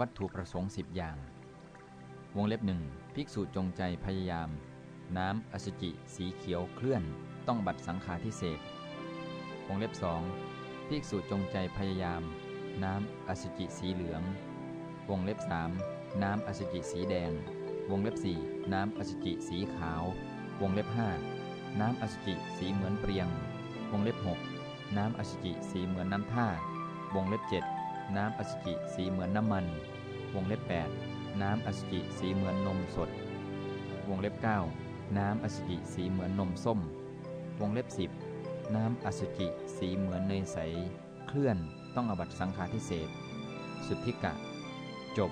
วัตถุประสงค์สิบอย่าง วงเล็บหนึ่งภิกษุจงใจพยายาม น้ำอสุจิ สีเขียวเคลื่อน ต้องบัตรสังฆาทิเศษวงเล็บสองภิกษุจงใจพยายาม น้ำอสุจิสีเหลือง วงเล็บสามน้ำอสุจิสีแดง วงเล็บสี่น้ำอสุจิสีขาว วงเล็บห้าน้ำอสุจิสีเหมือนเปรียง วงเล็บหกน้ำอสุจิสีเหมือนน้ำท่าวงเล็บเจ็ด น้ำอสุจิสีเหมือนน้ำมัน วงเล็บแปดน้ำอสุจิสีเหมือนนมสด วงเล็บเก้าน้ำอสุจิสีเหมือนนมส้ม วงเล็บสิบน้ำอสุจิสีเหมือนเนยใส เคลื่อนต้องอบัตสังฆาทิเศษ สุทธิกะ จบ